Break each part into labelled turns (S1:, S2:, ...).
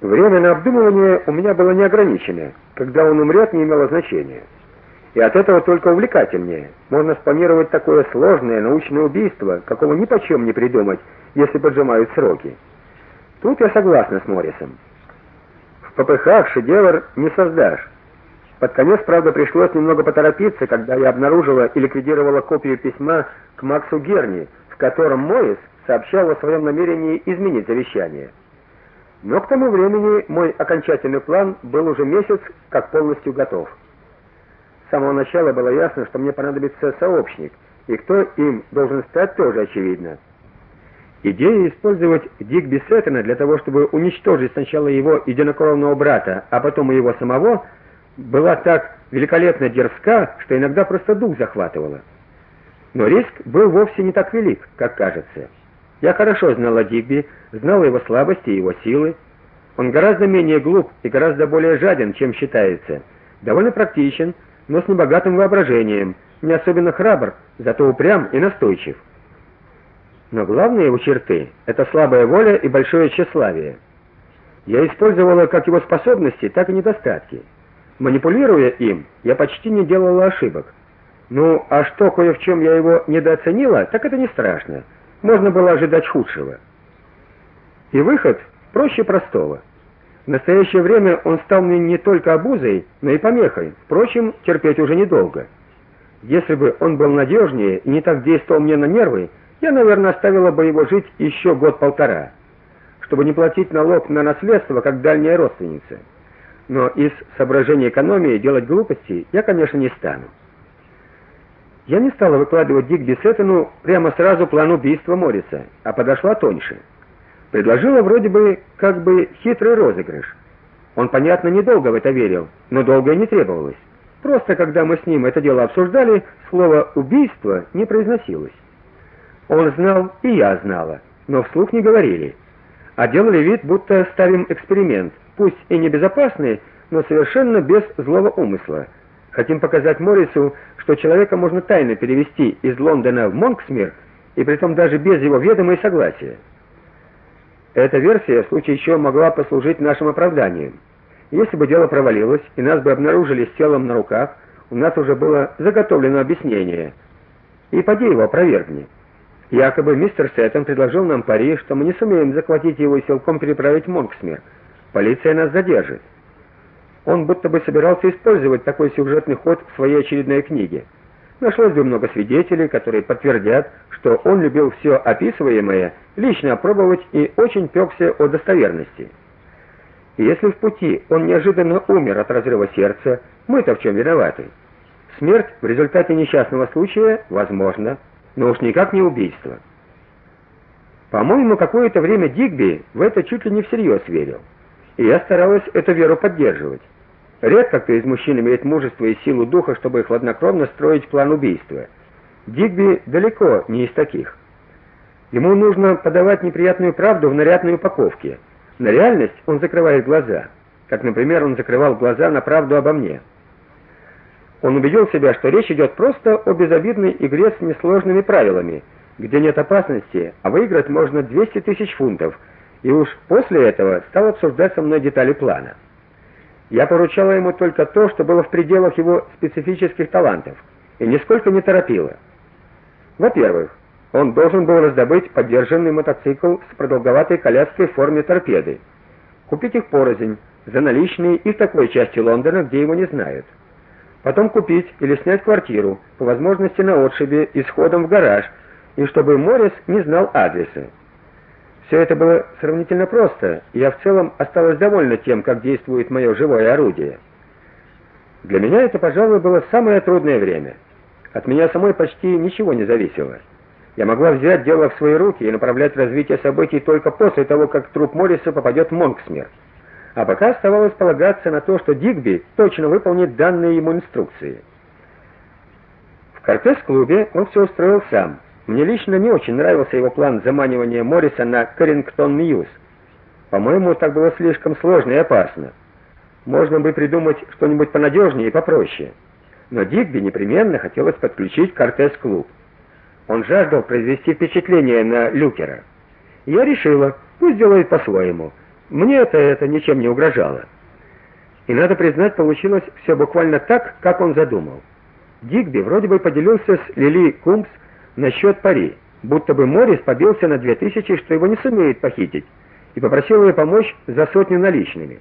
S1: Время на обдумывание у меня было неограничено. Когда он умрет, не имело значения. И от этого только увлекательнее. Можно спланировать такое сложное научное убийство, какого ни почем не придумать, если поджимают сроки. Тут я согласна с Моррисом. В ППХ шедевр не создашь. Под конец, правда, пришлось немного поторопиться, когда я обнаружила и ликвидировала копию письма к Максу Герни, в котором Моррис сообщал о своем намерении изменить завещание. Но к тому времени мой окончательный план был уже месяц как полностью готов. С самого начала было ясно, что мне понадобится сообщник, и кто им должен стать, тоже очевидно. Идея использовать Дигби Сеттена для того, чтобы уничтожить сначала его единокровного брата, а потом и его самого, была так великолепно дерзка, что иногда просто дух захватывала. Но риск был вовсе не так велик, как кажется. Я хорошо знала Дигби, знала его слабости и его силы. Он гораздо менее глуп и гораздо более жаден, чем считается. Довольно практичен, но с небогатым воображением, не особенно храбр, зато упрям и настойчив. Но главные его черты это слабая воля и большое тщеславие. Я использовала как его способности, так и недостатки. Манипулируя им, я почти не делала ошибок. Ну, а что кое в чем я его недооценила, так это не страшно. Можно было ожидать худшего. И выход проще простого. В настоящее время он стал мне не только обузой, но и помехой. Впрочем, терпеть уже недолго. Если бы он был надежнее и не так действовал мне на нервы, я, наверное, оставила бы его жить еще год-полтора, чтобы не платить налог на наследство, как дальняя родственница. Но из соображений экономии делать глупости я, конечно, не стану. Я не стала выкладывать Дигби Сеттону прямо сразу план убийства Морриса, а подошла тоньше. Предложила вроде бы как бы хитрый розыгрыш. Он, понятно, недолго в это верил, но долго и не требовалось. Просто когда мы с ним это дело обсуждали, слово убийство не произносилось. Он знал, и я знала, но вслух не говорили, а делали вид, будто ставим эксперимент, пусть и небезопасный, но совершенно без злого умысла. Хотим показать Морису, что человека можно тайно перевести из Лондона в Монксмир, и притом даже без его ведома и согласия. Эта версия в случае еще могла послужить нашим оправданием. Если бы дело провалилось и нас бы обнаружили с телом на руках, у нас уже было заготовлено объяснение. И поди его опровергни. Якобы мистер Сеттон предложил нам пари, что мы не сумеем захватить его и силком переправить в Монксмир. Полиция нас задержит. Он будто бы собирался использовать такой сюжетный ход в своей очередной книге. Нашлось бы много свидетелей, которые подтвердят, что он любил все описываемое лично опробовать и очень пёкся о достоверности. И если в пути он неожиданно умер от разрыва сердца, мы-то в чем виноваты? Смерть в результате несчастного случая возможно, но уж никак не убийство. По-моему, какое-то время Дигби в это чуть ли не всерьез верил. И я старалась эту веру поддерживать. Редко кто из мужчин имеет мужество и силу духа, чтобы хладнокровно строить план убийства. Дигби далеко не из таких. Ему нужно подавать неприятную правду в нарядной упаковке. На реальность он закрывает глаза, как, например, он закрывал глаза на правду обо мне. Он убедил себя, что речь идет просто о безобидной игре с несложными правилами, где нет опасности, а выиграть можно 200 тысяч фунтов. И уж после этого стал обсуждать со мной детали плана. Я поручала ему только то, что было в пределах его специфических талантов, и нисколько не торопила. Во-первых, он должен был раздобыть подержанный мотоцикл с продолговатой коляской в форме торпеды. Купить их порознь, за наличные и в такой части Лондона, где его не знают. Потом купить или снять квартиру, по возможности на отшибе и с ходом в гараж, и чтобы Морис не знал адреса. Все это было сравнительно просто, и я в целом осталась довольна тем, как действует мое живое орудие. Для меня это, пожалуй, было самое трудное время. От меня самой почти ничего не зависело. Я могла взять дело в свои руки и направлять развитие событий только после того, как труп Морриса попадет в Монксмир. А пока оставалось полагаться на то, что Дигби точно выполнит данные ему инструкции. В Кортес-клубе он все устроил сам. Мне лично не очень нравился его план заманивания Морриса на Карингтон-Мьюз. По-моему, так было слишком сложно и опасно. Можно бы придумать что-нибудь понадежнее и попроще. Но Дигби непременно хотелось подключить Кортес-клуб. Он жаждал произвести впечатление на Люкера. Я решила, пусть делает по-своему. Мне это это ничем не угрожало. И надо признать, получилось все буквально так, как он задумал. Дигби вроде бы поделился с Лили Кумс насчет пари, будто бы Морис побился на 2000, что его не сумеет похитить, и попросил ее помочь за сотню наличными.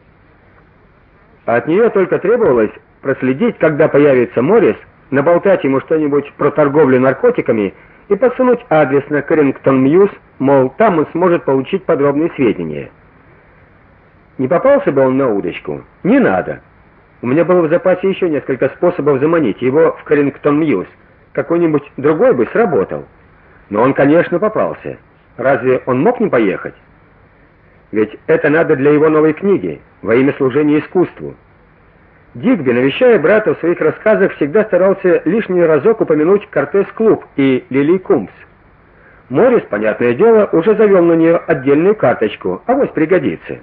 S1: А от нее только требовалось проследить, когда появится Морис, наболтать ему что-нибудь про торговлю наркотиками и подсунуть адрес на Кэррингтон-Мьюз, мол, там он сможет получить подробные сведения. Не попался бы он на удочку? Не надо. У меня было в запасе еще несколько способов заманить его в Кэррингтон-Мьюз. Какой-нибудь другой бы сработал. Но он, конечно, попался. Разве он мог не поехать? Ведь это надо для его новой книги во имя служения искусству. Дигби, навещая брата в своих рассказах, всегда старался лишний разок упомянуть Кортес-клуб и Лили Кумс. Морис, понятное дело, уже завел на нее отдельную карточку, а вот пригодится.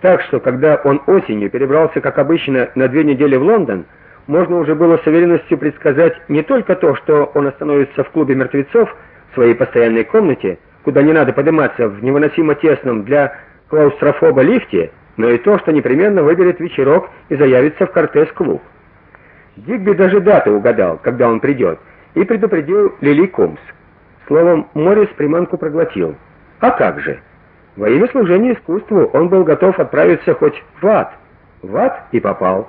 S1: Так что, когда он осенью перебрался, как обычно, на две недели в Лондон, можно уже было с уверенностью предсказать не только то, что он остановится в клубе мертвецов в своей постоянной комнате, куда не надо подниматься в невыносимо тесном для клаустрофоба лифте, но и то, что непременно выберет вечерок и заявится в Кортес-клуб. Дигби даже даты угадал, когда он придет, и предупредил Лили Комс. Словом, Морис приманку проглотил. А как же? Во имя служения искусству он был готов отправиться хоть в ад. В ад и попал.